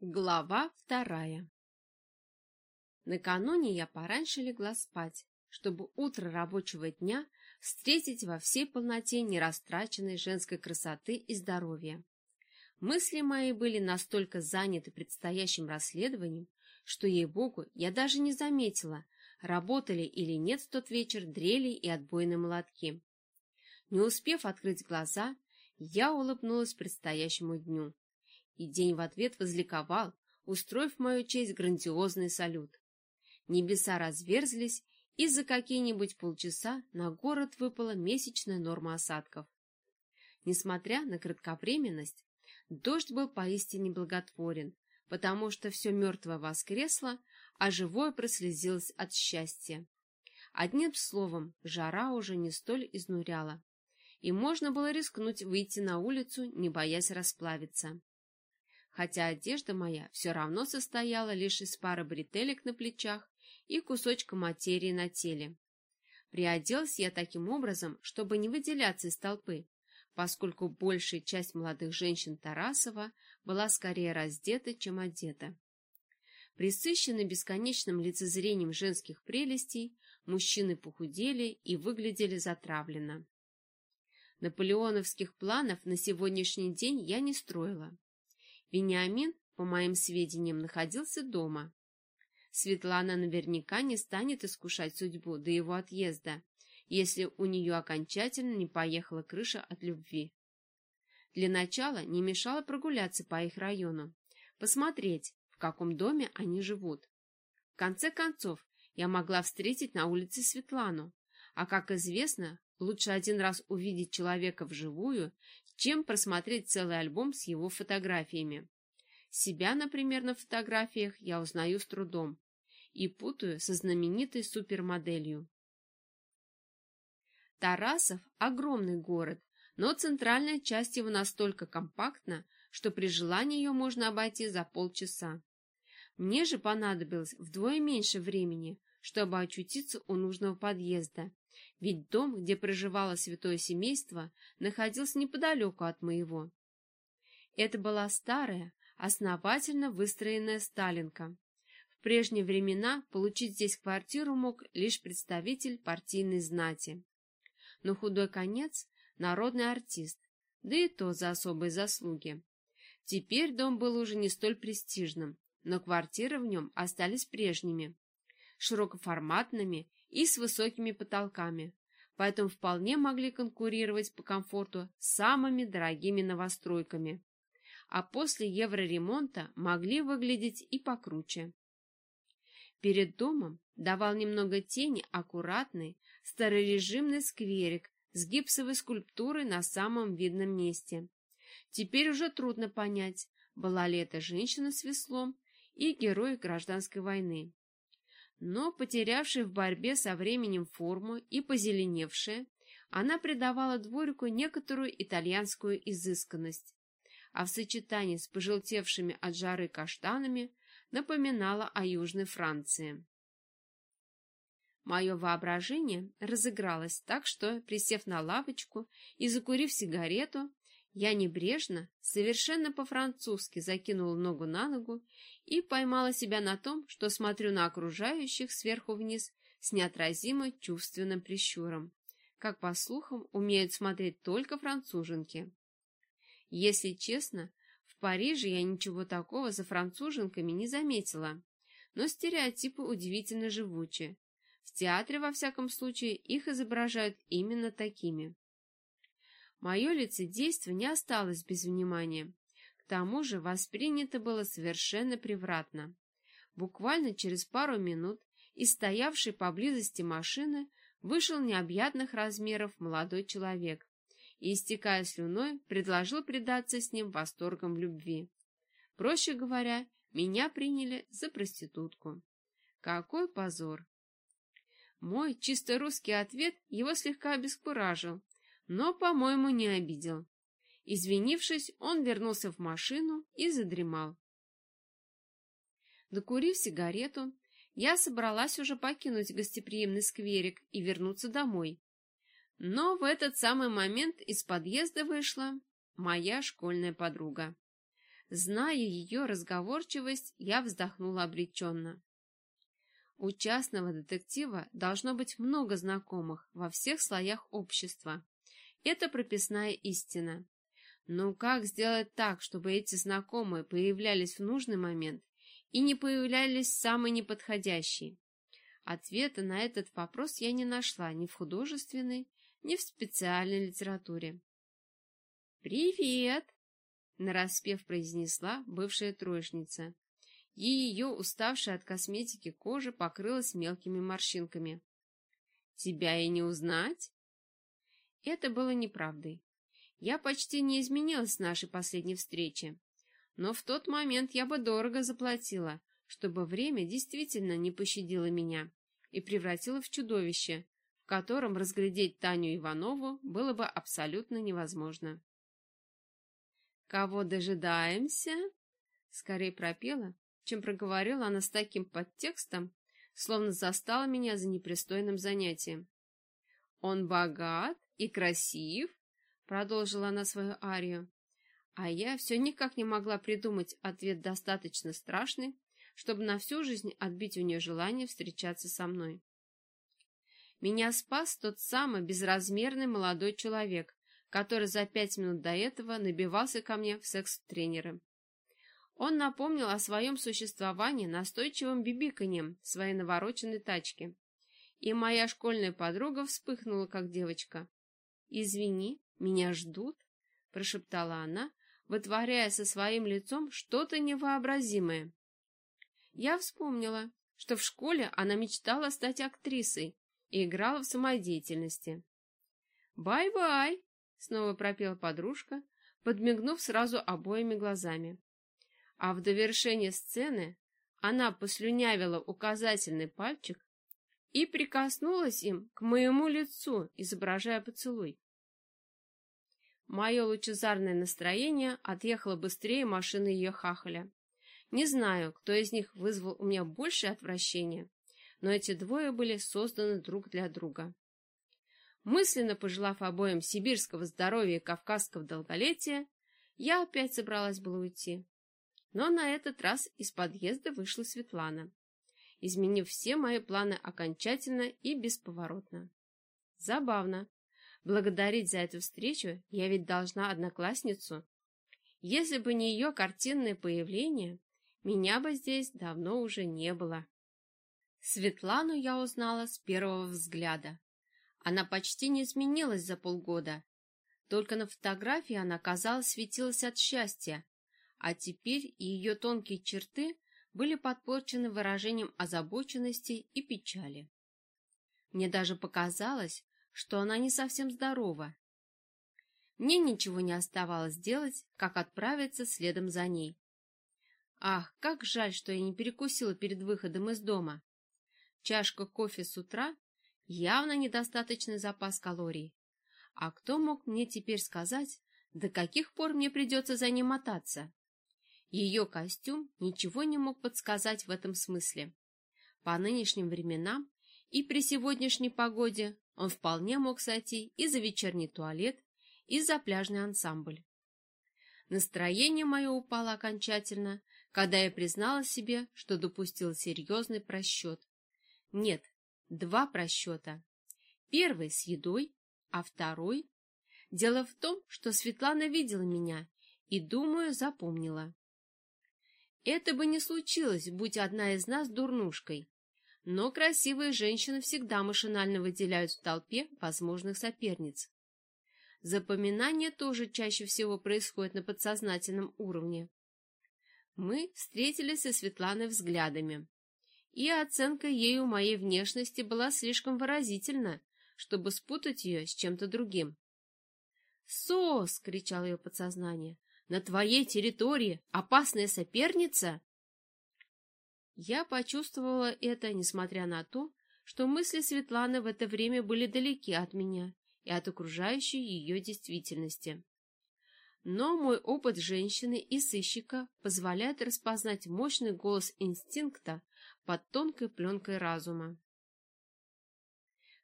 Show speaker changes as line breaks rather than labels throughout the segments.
Глава вторая Накануне я пораньше легла спать, чтобы утро рабочего дня встретить во всей полноте нерастраченной женской красоты и здоровья. Мысли мои были настолько заняты предстоящим расследованием, что, ей-богу, я даже не заметила, работали или нет в тот вечер дрели и отбойные молотки. Не успев открыть глаза, я улыбнулась предстоящему дню и день в ответ возликовал, устроив в мою честь грандиозный салют. Небеса разверзлись, и за какие-нибудь полчаса на город выпала месячная норма осадков. Несмотря на кратковременность, дождь был поистине благотворен, потому что все мертвое воскресло, а живое прослезилось от счастья. Одним словом, жара уже не столь изнуряла, и можно было рискнуть выйти на улицу, не боясь расплавиться хотя одежда моя все равно состояла лишь из пары бретелек на плечах и кусочка материи на теле. Приоделась я таким образом, чтобы не выделяться из толпы, поскольку большая часть молодых женщин Тарасова была скорее раздета, чем одета. Присыщенные бесконечным лицезрением женских прелестей, мужчины похудели и выглядели затравленно. Наполеоновских планов на сегодняшний день я не строила. Вениамин, по моим сведениям, находился дома. Светлана наверняка не станет искушать судьбу до его отъезда, если у нее окончательно не поехала крыша от любви. Для начала не мешало прогуляться по их району, посмотреть, в каком доме они живут. В конце концов, я могла встретить на улице Светлану, а, как известно, лучше один раз увидеть человека вживую, чем просмотреть целый альбом с его фотографиями. Себя, например, на фотографиях я узнаю с трудом и путаю со знаменитой супермоделью. Тарасов – огромный город, но центральная часть его настолько компактна, что при желании ее можно обойти за полчаса. Мне же понадобилось вдвое меньше времени, чтобы очутиться у нужного подъезда, ведь дом, где проживало святое семейство, находился неподалеку от моего. Это была старая, основательно выстроенная Сталинка. В прежние времена получить здесь квартиру мог лишь представитель партийной знати. Но худой конец – народный артист, да и то за особые заслуги. Теперь дом был уже не столь престижным, но квартиры в нем остались прежними, широкоформатными и с высокими потолками, поэтому вполне могли конкурировать по комфорту с самыми дорогими новостройками, а после евроремонта могли выглядеть и покруче. Перед домом давал немного тени аккуратный старорежимный скверик с гипсовой скульптурой на самом видном месте. Теперь уже трудно понять, была ли это женщина с веслом и герой гражданской войны но, потерявшая в борьбе со временем форму и позеленевшая, она придавала дворику некоторую итальянскую изысканность, а в сочетании с пожелтевшими от жары каштанами напоминала о Южной Франции. Мое воображение разыгралось так, что, присев на лавочку и закурив сигарету, я небрежно, совершенно по-французски закинула ногу на ногу и поймала себя на том, что смотрю на окружающих сверху вниз с неотразимо чувственным прищуром, как, по слухам, умеют смотреть только француженки. Если честно, в Париже я ничего такого за француженками не заметила, но стереотипы удивительно живучи. В театре, во всяком случае, их изображают именно такими. Мое лицедейство не осталось без внимания. К тому же воспринято было совершенно превратно. Буквально через пару минут из стоявшей поблизости машины вышел необъятных размеров молодой человек и, истекая слюной, предложил предаться с ним восторгам любви. Проще говоря, меня приняли за проститутку. Какой позор! Мой чисто русский ответ его слегка обескуражил, но, по-моему, не обидел. Извинившись, он вернулся в машину и задремал. Докурив сигарету, я собралась уже покинуть гостеприимный скверик и вернуться домой. Но в этот самый момент из подъезда вышла моя школьная подруга. Зная ее разговорчивость, я вздохнула обреченно. У частного детектива должно быть много знакомых во всех слоях общества. Это прописная истина. Но как сделать так, чтобы эти знакомые появлялись в нужный момент и не появлялись самые неподходящие? Ответа на этот вопрос я не нашла ни в художественной, ни в специальной литературе. «Привет!» — нараспев произнесла бывшая троечница, и ее уставшая от косметики кожа покрылась мелкими морщинками. «Тебя и не узнать?» Это было неправдой. Я почти не изменилась с нашей последней встречи, но в тот момент я бы дорого заплатила, чтобы время действительно не пощадило меня и превратило в чудовище, в котором разглядеть Таню Иванову было бы абсолютно невозможно. «Кого дожидаемся?» Скорее пропела, чем проговорила она с таким подтекстом, словно застала меня за непристойным занятием. «Он богат и красив?» — продолжила она свою арию. А я все никак не могла придумать ответ достаточно страшный, чтобы на всю жизнь отбить у нее желание встречаться со мной. Меня спас тот самый безразмерный молодой человек, который за пять минут до этого набивался ко мне в секс-тренеры. Он напомнил о своем существовании настойчивым бибиканьем своей навороченной тачки. И моя школьная подруга вспыхнула, как девочка. «Извини, меня ждут», — прошептала она, вытворяя со своим лицом что-то невообразимое. Я вспомнила, что в школе она мечтала стать актрисой и играла в самодеятельности. «Bye-bye!» снова пропела подружка, подмигнув сразу обоими глазами. А в довершение сцены она послюнявила указательный пальчик и прикоснулась им к моему лицу, изображая поцелуй. Мое лучезарное настроение отъехало быстрее машины ее хахаля. Не знаю, кто из них вызвал у меня большее отвращение, но эти двое были созданы друг для друга. Мысленно пожелав обоим сибирского здоровья и кавказского долголетия, я опять собралась было уйти. Но на этот раз из подъезда вышла Светлана, изменив все мои планы окончательно и бесповоротно. Забавно. Благодарить за эту встречу я ведь должна одноклассницу. Если бы не ее картинное появление, меня бы здесь давно уже не было. Светлану я узнала с первого взгляда. Она почти не изменилась за полгода. Только на фотографии она, казалось, светилась от счастья, а теперь ее тонкие черты были подпорчены выражением озабоченности и печали. Мне даже показалось, что она не совсем здорова. Мне ничего не оставалось делать, как отправиться следом за ней. Ах, как жаль, что я не перекусила перед выходом из дома. Чашка кофе с утра Явно недостаточный запас калорий. А кто мог мне теперь сказать, до каких пор мне придется за ним мотаться? Ее костюм ничего не мог подсказать в этом смысле. По нынешним временам и при сегодняшней погоде он вполне мог сойти и за вечерний туалет, и за пляжный ансамбль. Настроение мое упало окончательно, когда я признала себе, что допустила серьезный просчет. Нет, два просчета. Первый с едой, а второй... Дело в том, что Светлана видела меня и, думаю, запомнила. Это бы не случилось, будь одна из нас дурнушкой. Но красивые женщины всегда машинально выделяют в толпе возможных соперниц. Запоминание тоже чаще всего происходит на подсознательном уровне. Мы встретились со Светланой взглядами и оценка ею моей внешности была слишком выразительна, чтобы спутать ее с чем-то другим. «Сос!» — кричал ее подсознание. «На твоей территории опасная соперница?» Я почувствовала это, несмотря на то, что мысли Светланы в это время были далеки от меня и от окружающей ее действительности. Но мой опыт женщины и сыщика позволяет распознать мощный голос инстинкта под тонкой пленкой разума.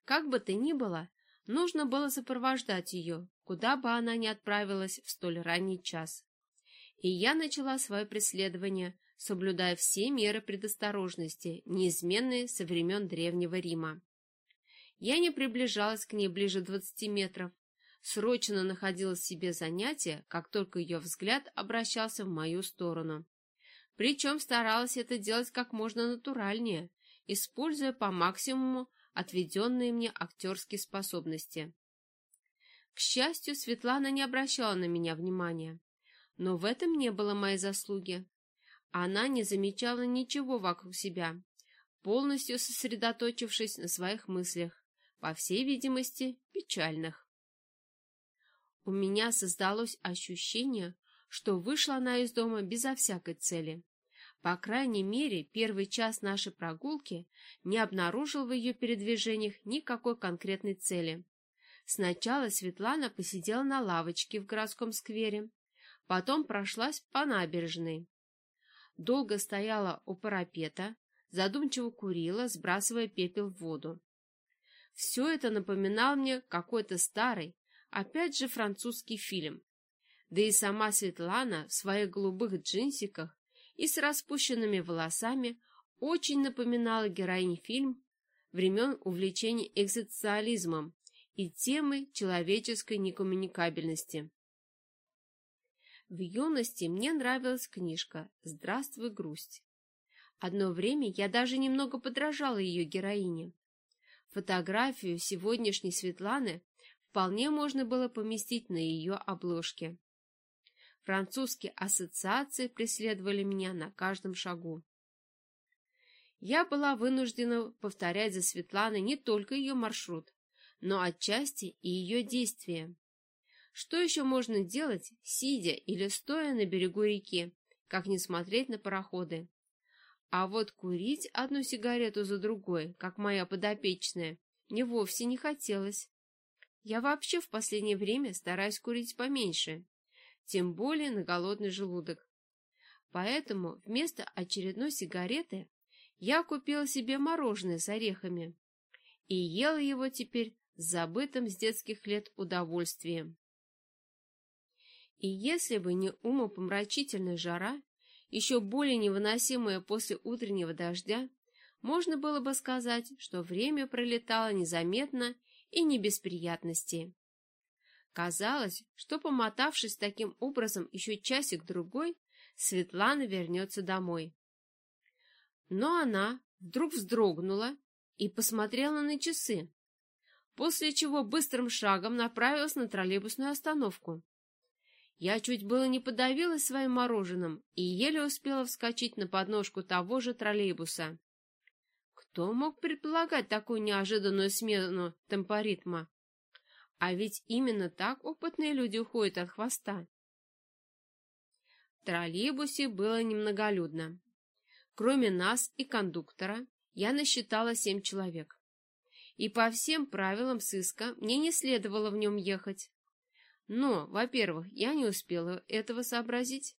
Как бы то ни было, нужно было сопровождать ее, куда бы она ни отправилась в столь ранний час. и я начала свое преследование, соблюдая все меры предосторожности, неизменные со времен Древнего Рима. Я не приближалась к ней ближе двадцати метров, срочно находила себе занятие, как только ее взгляд обращался в мою сторону. Причем старалась это делать как можно натуральнее, используя по максимуму отведенные мне актерские способности. К счастью, Светлана не обращала на меня внимания, но в этом не было моей заслуги. Она не замечала ничего вокруг себя, полностью сосредоточившись на своих мыслях, по всей видимости, печальных. У меня создалось ощущение, что вышла она из дома безо всякой цели. По крайней мере, первый час нашей прогулки не обнаружил в ее передвижениях никакой конкретной цели. Сначала Светлана посидела на лавочке в городском сквере, потом прошлась по набережной. Долго стояла у парапета, задумчиво курила, сбрасывая пепел в воду. Все это напоминало мне какой-то старый, опять же французский фильм. Да и сама Светлана в своих голубых джинсиках и с распущенными волосами очень напоминала героинь фильм времен увлечения экзистенциализмом и темы человеческой некоммуникабельности. В юности мне нравилась книжка «Здравствуй, грусть». Одно время я даже немного подражала ее героине. Фотографию сегодняшней Светланы вполне можно было поместить на ее обложке. Французские ассоциации преследовали меня на каждом шагу. Я была вынуждена повторять за Светланой не только ее маршрут, но отчасти и ее действия. Что еще можно делать, сидя или стоя на берегу реки, как не смотреть на пароходы? А вот курить одну сигарету за другой, как моя подопечная, мне вовсе не хотелось. Я вообще в последнее время стараюсь курить поменьше, тем более на голодный желудок. Поэтому вместо очередной сигареты я купила себе мороженое с орехами и ела его теперь с забытым с детских лет удовольствием. И если бы не умопомрачительная жара, еще более невыносимая после утреннего дождя, можно было бы сказать, что время пролетало незаметно и не без приятностей. Казалось, что, помотавшись таким образом еще часик-другой, Светлана вернется домой. Но она вдруг вздрогнула и посмотрела на часы, после чего быстрым шагом направилась на троллейбусную остановку. Я чуть было не подавилась своим мороженым и еле успела вскочить на подножку того же троллейбуса. Кто мог предполагать такую неожиданную смену темпоритма? А ведь именно так опытные люди уходят от хвоста. В троллейбусе было немноголюдно. Кроме нас и кондуктора, я насчитала семь человек. И по всем правилам сыска мне не следовало в нем ехать. Но, во-первых, я не успела этого сообразить,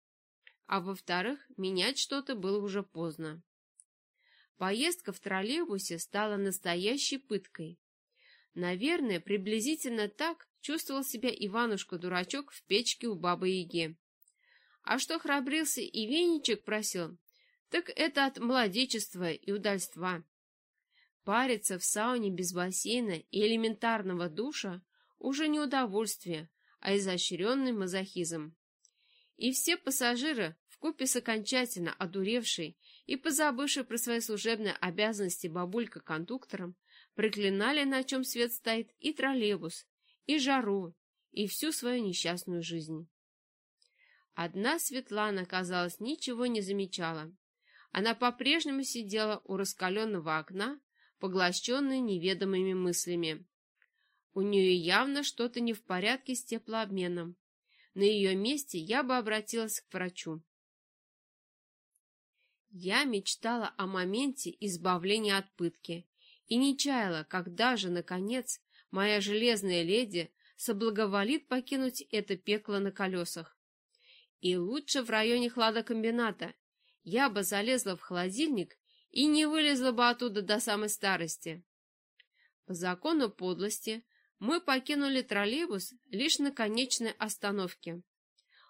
а во-вторых, менять что-то было уже поздно. Поездка в троллейбусе стала настоящей пыткой. Наверное, приблизительно так чувствовал себя Иванушка-дурачок в печке у Бабы-Яги. А что храбрился и веничек просил, так это от молодечества и удальства. Париться в сауне без бассейна и элементарного душа уже не удовольствие, а изощренный мазохизм. И все пассажиры, вкупе с окончательно одуревшей и позабывшей про свои служебные обязанности бабулька-кондуктором, проклинали, на чем свет стоит, и троллейбус, и жару, и всю свою несчастную жизнь. Одна Светлана, казалось, ничего не замечала. Она по-прежнему сидела у раскаленного окна, поглощенная неведомыми мыслями. У нее явно что-то не в порядке с теплообменом. На ее месте я бы обратилась к врачу. Я мечтала о моменте избавления от пытки и не чаяла, когда же, наконец, моя железная леди соблаговолит покинуть это пекло на колесах. И лучше в районе хладокомбината. Я бы залезла в холодильник и не вылезла бы оттуда до самой старости. По закону подлости мы покинули троллейбус лишь на конечной остановке.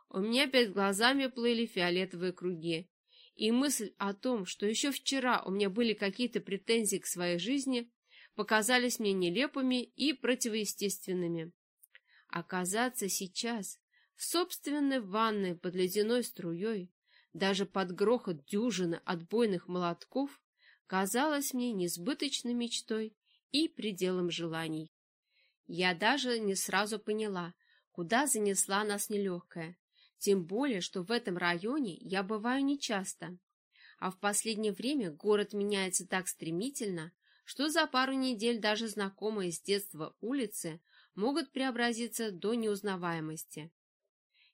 у меня перед глазами плыли фиолетовые круги, и мысль о том, что еще вчера у меня были какие-то претензии к своей жизни, показались мне нелепыми и противоестественными. Оказаться сейчас в собственной ванной под ледяной струей, даже под грохот дюжины отбойных молотков, казалось мне несбыточной мечтой и пределом желаний. Я даже не сразу поняла, куда занесла нас нелегкая, тем более, что в этом районе я бываю нечасто, а в последнее время город меняется так стремительно, что за пару недель даже знакомые с детства улицы могут преобразиться до неузнаваемости.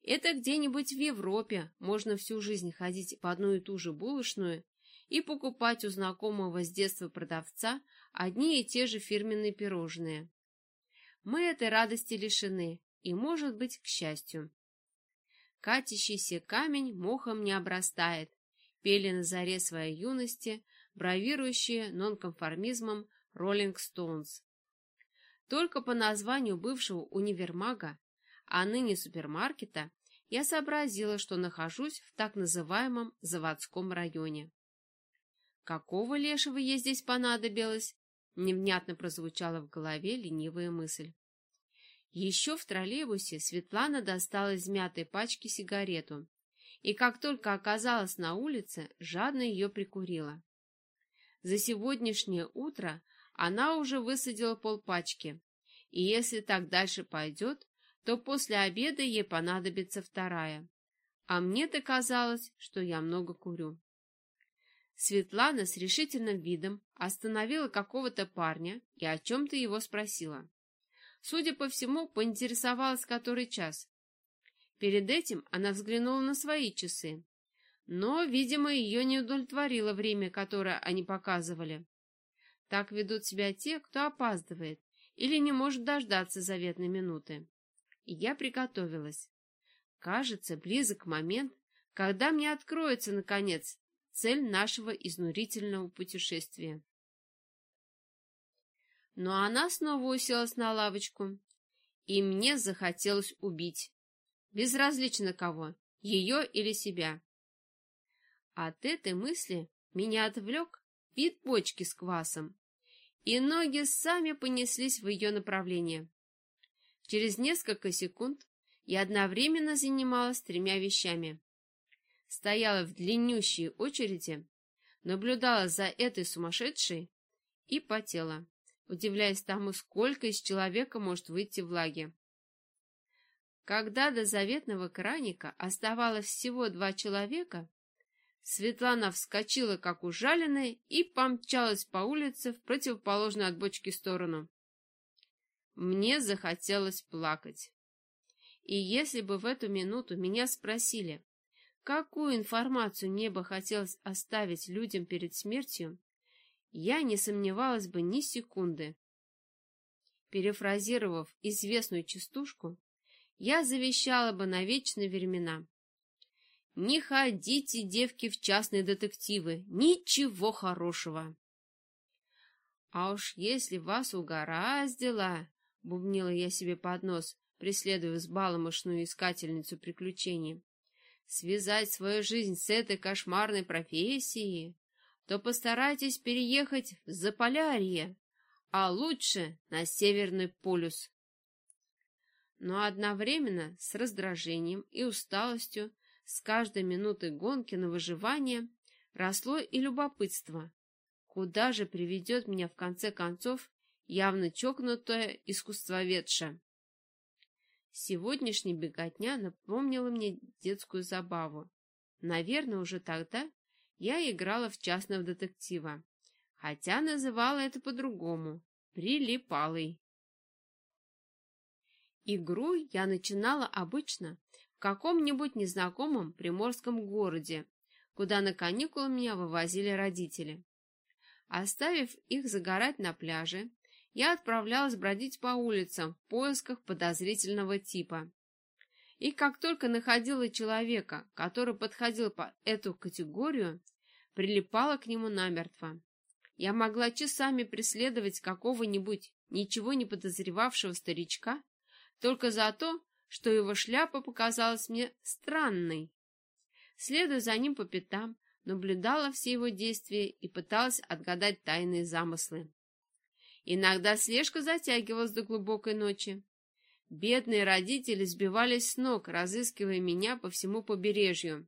Это где-нибудь в Европе можно всю жизнь ходить по одну и ту же булочную и покупать у знакомого с детства продавца одни и те же фирменные пирожные. Мы этой радости лишены, и, может быть, к счастью. Катящийся камень мохом не обрастает, пели на заре своей юности, бравирующие нонконформизмом Роллинг Стоунс. Только по названию бывшего универмага, а ныне супермаркета, я сообразила, что нахожусь в так называемом заводском районе. «Какого лешего ей здесь понадобилось?» Невнятно прозвучала в голове ленивая мысль. Еще в троллейбусе Светлана достала из мятой пачки сигарету, и как только оказалась на улице, жадно ее прикурила. За сегодняшнее утро она уже высадила полпачки, и если так дальше пойдет, то после обеда ей понадобится вторая. А мне-то казалось, что я много курю. Светлана с решительным видом остановила какого-то парня и о чем-то его спросила. Судя по всему, поинтересовалась, который час. Перед этим она взглянула на свои часы. Но, видимо, ее не удовлетворило время, которое они показывали. Так ведут себя те, кто опаздывает или не может дождаться заветной минуты. И я приготовилась. Кажется, близок момент, когда мне откроется, наконец, цель нашего изнурительного путешествия. Но она снова уселась на лавочку, и мне захотелось убить. Безразлично кого, ее или себя. От этой мысли меня отвлек вид бочки с квасом, и ноги сами понеслись в ее направление. Через несколько секунд я одновременно занималась тремя вещами. Стояла в длиннющей очереди, наблюдала за этой сумасшедшей и потела удивляясь тому, сколько из человека может выйти влаги. Когда до заветного краника оставалось всего два человека, Светлана вскочила, как ужаленная, и помчалась по улице в противоположную от бочки сторону. Мне захотелось плакать. И если бы в эту минуту меня спросили, какую информацию мне бы хотелось оставить людям перед смертью, я не сомневалась бы ни секунды. Перефразировав известную частушку, я завещала бы на вечные времена. Не ходите, девки, в частные детективы, ничего хорошего. А уж если вас угораздило, — бубнила я себе под нос, преследуя взбаломошную искательницу приключений, — связать свою жизнь с этой кошмарной профессией, то постарайтесь переехать в Заполярье, а лучше на Северный полюс. Но одновременно с раздражением и усталостью с каждой минутой гонки на выживание росло и любопытство. Куда же приведет меня в конце концов явно чокнутая искусствоведша? Сегодняшняя беготня напомнила мне детскую забаву. Наверное, уже тогда я играла в частного детектива, хотя называла это по-другому — прилипалой. Игру я начинала обычно в каком-нибудь незнакомом приморском городе, куда на каникулы меня вывозили родители. Оставив их загорать на пляже, я отправлялась бродить по улицам в поисках подозрительного типа. И как только находила человека, который подходил по эту категорию, прилипала к нему намертво. Я могла часами преследовать какого-нибудь ничего не подозревавшего старичка только за то, что его шляпа показалась мне странной. Следуя за ним по пятам, наблюдала все его действия и пыталась отгадать тайные замыслы. Иногда слежка затягивалась до глубокой ночи. Бедные родители сбивались с ног, разыскивая меня по всему побережью,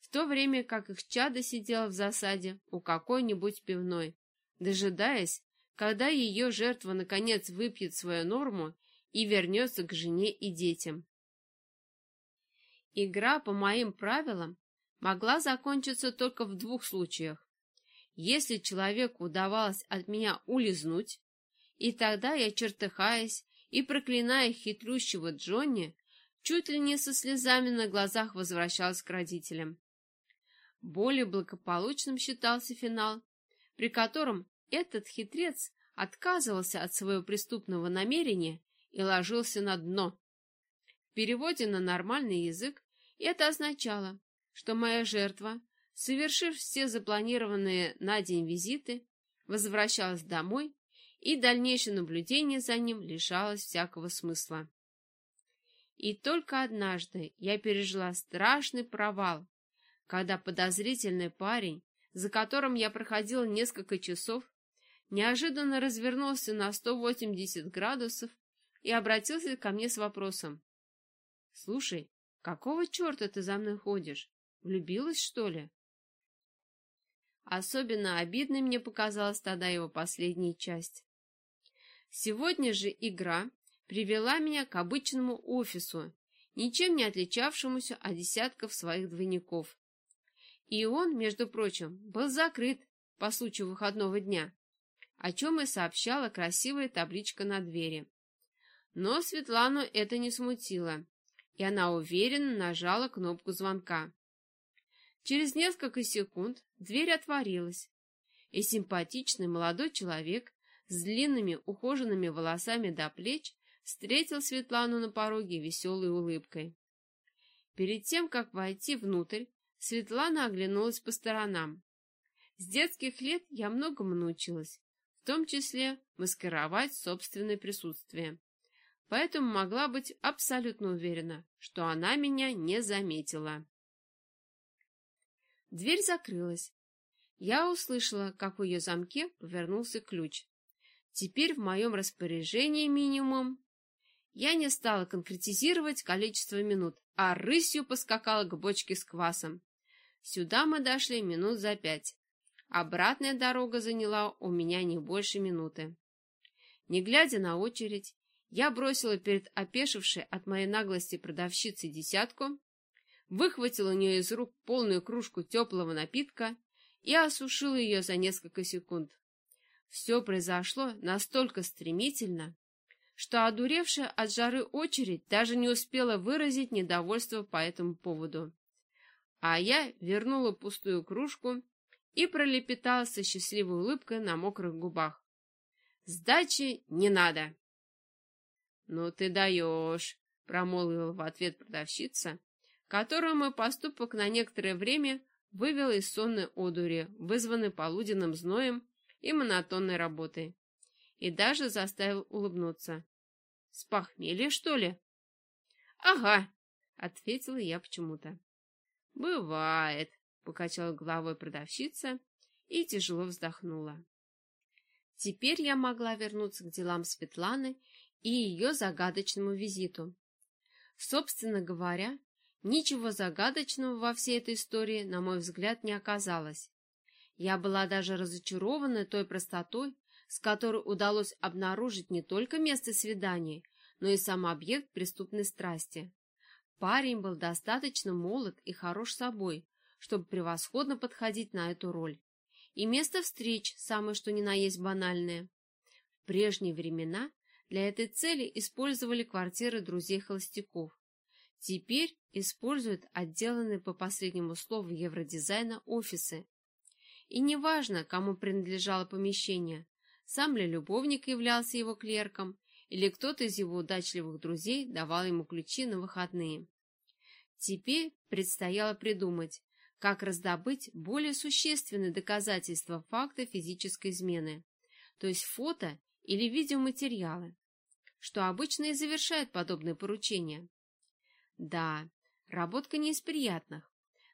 в то время как их чадо сидело в засаде у какой-нибудь пивной, дожидаясь, когда ее жертва наконец выпьет свою норму и вернется к жене и детям. Игра по моим правилам могла закончиться только в двух случаях. Если человеку удавалось от меня улизнуть, и тогда я, чертыхаясь и проклиная хитрющего Джонни, чуть ли не со слезами на глазах возвращалась к родителям. Более благополучным считался финал, при котором этот хитрец отказывался от своего преступного намерения и ложился на дно. В переводе на нормальный язык это означало, что моя жертва, совершив все запланированные на день визиты, возвращалась домой, и дальнейшее наблюдение за ним лишалось всякого смысла. И только однажды я пережила страшный провал, когда подозрительный парень, за которым я проходила несколько часов, неожиданно развернулся на 180 градусов и обратился ко мне с вопросом. «Слушай, какого черта ты за мной ходишь? Влюбилась, что ли? Особенно обидной мне показалась тогда его последняя часть. Сегодня же игра привела меня к обычному офису, ничем не отличавшемуся от десятков своих двойников. И он, между прочим, был закрыт по случаю выходного дня, о чем и сообщала красивая табличка на двери. Но Светлану это не смутило, и она уверенно нажала кнопку звонка. Через несколько секунд дверь отворилась, и симпатичный молодой человек с длинными ухоженными волосами до плеч встретил Светлану на пороге веселой улыбкой. Перед тем, как войти внутрь, Светлана оглянулась по сторонам. С детских лет я многому научилась, в том числе маскировать собственное присутствие. Поэтому могла быть абсолютно уверена, что она меня не заметила. Дверь закрылась. Я услышала, как в ее замке повернулся ключ. Теперь в моем распоряжении минимум. Я не стала конкретизировать количество минут, а рысью поскакала к бочке с квасом. Сюда мы дошли минут за пять. Обратная дорога заняла у меня не больше минуты. Не глядя на очередь, я бросила перед опешившей от моей наглости продавщицей десятку, выхватил у нее из рук полную кружку теплого напитка и осушил ее за несколько секунд. Все произошло настолько стремительно, что одуревшая от жары очередь даже не успела выразить недовольство по этому поводу. А я вернула пустую кружку и пролепетала со счастливой улыбкой на мокрых губах. «Сдачи не надо!» «Ну ты даешь!» — промолвила в ответ продавщица, которую мой поступок на некоторое время вывел из сонной одури, вызванной полуденным зноем и монотонной работой, и даже заставил улыбнуться. «С похмелья, что ли?» «Ага», — ответила я почему-то. «Бывает», — покачала головой продавщица и тяжело вздохнула. Теперь я могла вернуться к делам Светланы и ее загадочному визиту. Собственно говоря, Ничего загадочного во всей этой истории, на мой взгляд, не оказалось. Я была даже разочарована той простотой, с которой удалось обнаружить не только место свидания, но и сам объект преступной страсти. Парень был достаточно молод и хорош собой, чтобы превосходно подходить на эту роль. И место встреч самое что ни на есть банальное. В прежние времена для этой цели использовали квартиры друзей-холостяков. Теперь используют отделанные по последнему слову евродизайна офисы. И неважно, кому принадлежало помещение, сам ли любовник являлся его клерком, или кто-то из его удачливых друзей давал ему ключи на выходные. Теперь предстояло придумать, как раздобыть более существенные доказательства факта физической измены, то есть фото или видеоматериалы, что обычно и завершает подобные поручения. Да, работка не из приятных,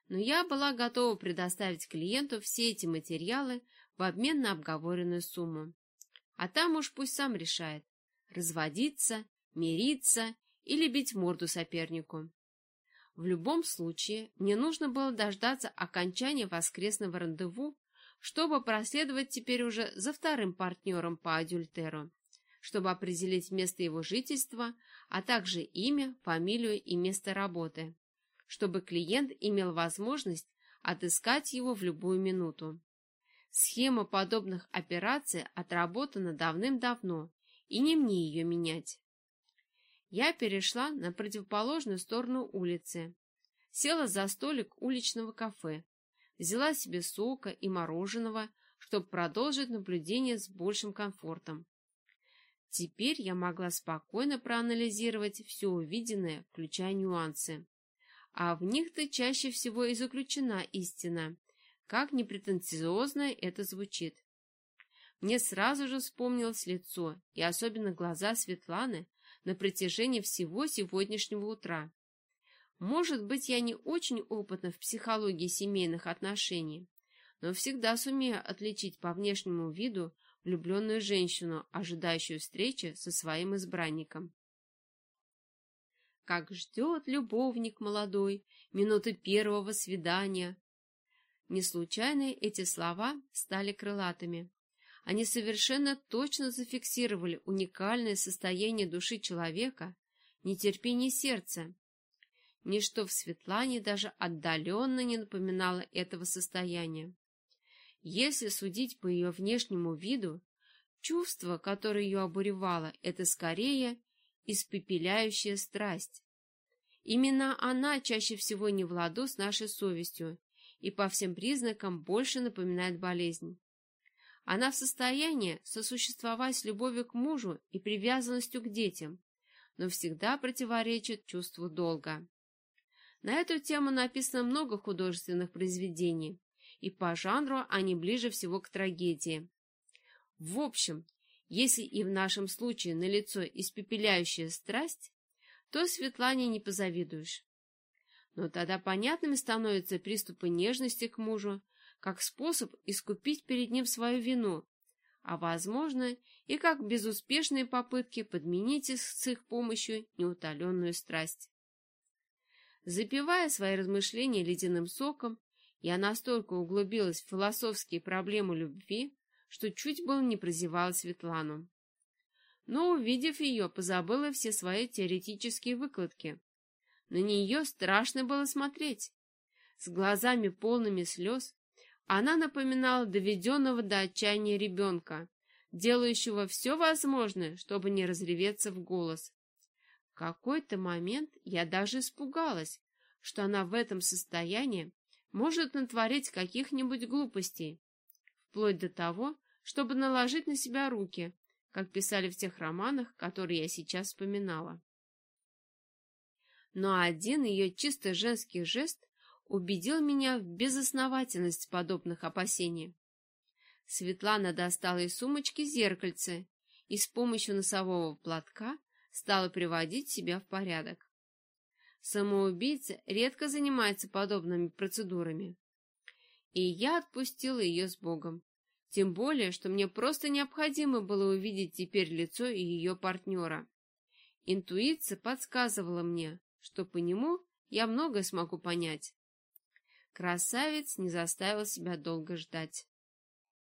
но я была готова предоставить клиенту все эти материалы в обмен на обговоренную сумму. А там уж пусть сам решает, разводиться, мириться или бить морду сопернику. В любом случае, мне нужно было дождаться окончания воскресного рандеву, чтобы проследовать теперь уже за вторым партнером по адюльтеру, чтобы определить место его жительства, а также имя, фамилию и место работы, чтобы клиент имел возможность отыскать его в любую минуту. Схема подобных операций отработана давным-давно, и не мне ее менять. Я перешла на противоположную сторону улицы, села за столик уличного кафе, взяла себе сока и мороженого, чтобы продолжить наблюдение с большим комфортом. Теперь я могла спокойно проанализировать все увиденное, включая нюансы. А в них-то чаще всего и заключена истина, как непретенциозно это звучит. Мне сразу же вспомнилось лицо и особенно глаза Светланы на протяжении всего сегодняшнего утра. Может быть, я не очень опытна в психологии семейных отношений, но всегда сумею отличить по внешнему виду влюбленную женщину, ожидающую встречи со своим избранником. Как ждет любовник молодой минуты первого свидания, не случайно эти слова стали крылатыми. Они совершенно точно зафиксировали уникальное состояние души человека, нетерпение сердца. Ничто в Светлане даже отдаленно не напоминало этого состояния. Если судить по ее внешнему виду, чувство, которое ее обуревало, это скорее испепеляющая страсть. Именно она чаще всего не в ладу с нашей совестью и по всем признакам больше напоминает болезнь. Она в состоянии сосуществовать с любовью к мужу и привязанностью к детям, но всегда противоречит чувству долга. На эту тему написано много художественных произведений, и по жанру они ближе всего к трагедии. В общем, если и в нашем случае налицо испепеляющая страсть, то Светлане не позавидуешь. Но тогда понятными становятся приступы нежности к мужу, как способ искупить перед ним свою вину, а, возможно, и как безуспешные попытки подменить с их помощью неутоленную страсть. Запивая свои размышления ледяным соком, я настолько углубилась в философские проблемы любви, что чуть было не прозевала Светлану. Но, увидев ее, позабыла все свои теоретические выкладки. На нее страшно было смотреть. С глазами полными слез она напоминала доведенного до отчаяния ребенка, делающего все возможное, чтобы не разреветься в голос. В какой-то момент я даже испугалась, что она в этом состоянии может натворить каких-нибудь глупостей, вплоть до того, чтобы наложить на себя руки, как писали в тех романах, которые я сейчас вспоминала но один ее чисто женский жест убедил меня в безосновательность подобных опасений. Светлана достала из сумочки зеркальце и с помощью носового платка стала приводить себя в порядок. Самоубийцы редко занимаются подобными процедурами. И я отпустила ее с Богом. Тем более, что мне просто необходимо было увидеть теперь лицо ее партнера. Интуиция подсказывала мне, что по нему я многое смогу понять. Красавец не заставил себя долго ждать.